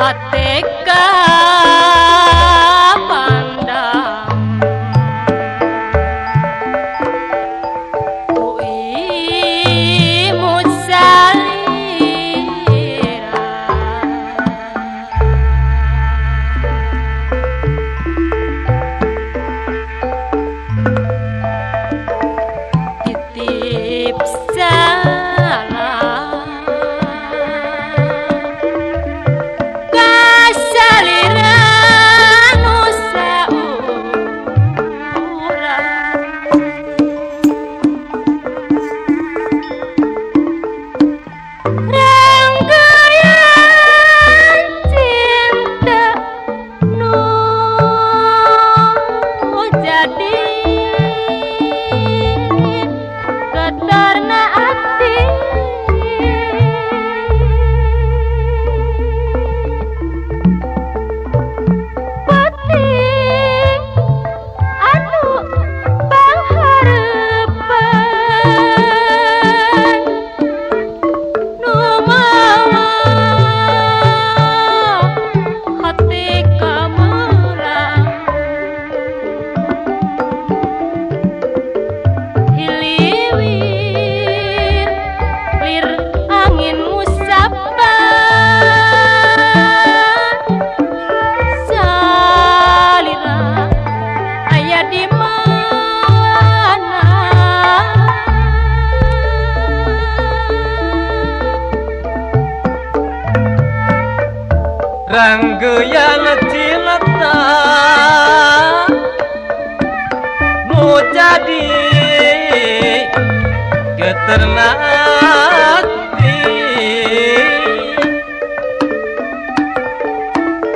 हाथे का Kanggo yang cinta. Mau jadi Keternak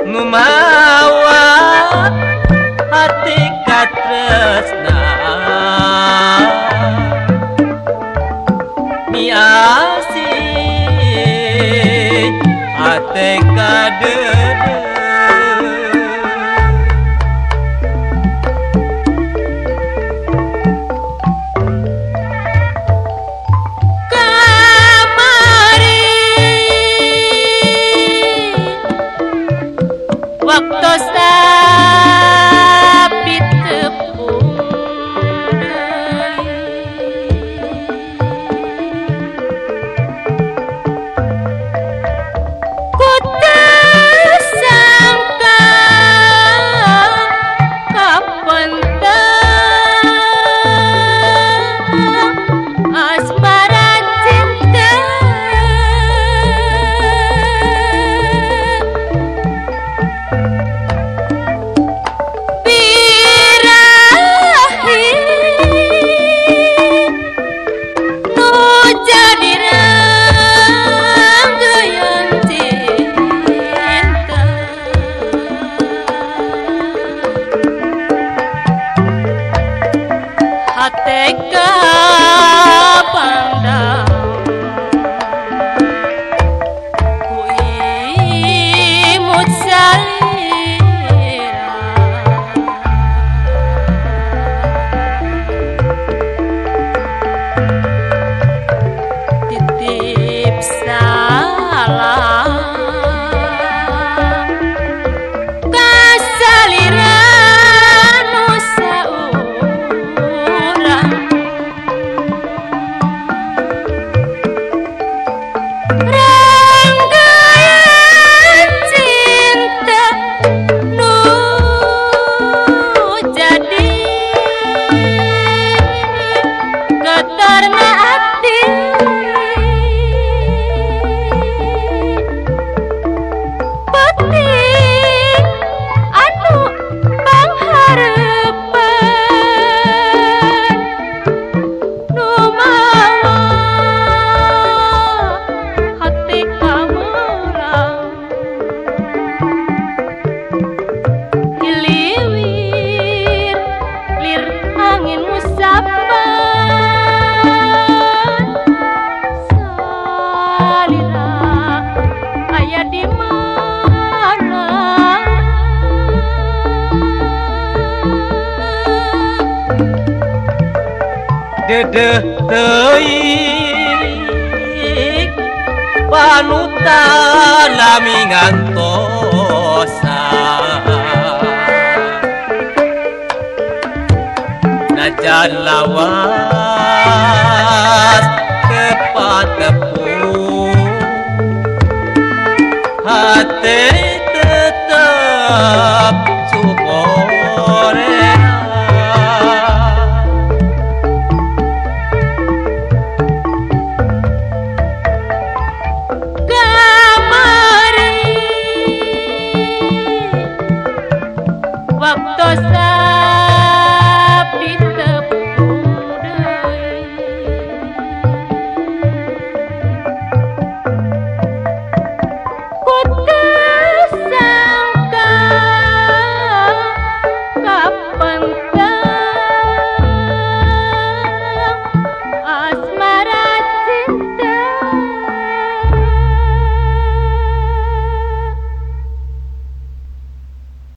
Ngumawa Hati katresna. Miasi hati kade Ateca. karena dedeh teik panutan lami ngantosan najan lawas tepat hati tetap cosas.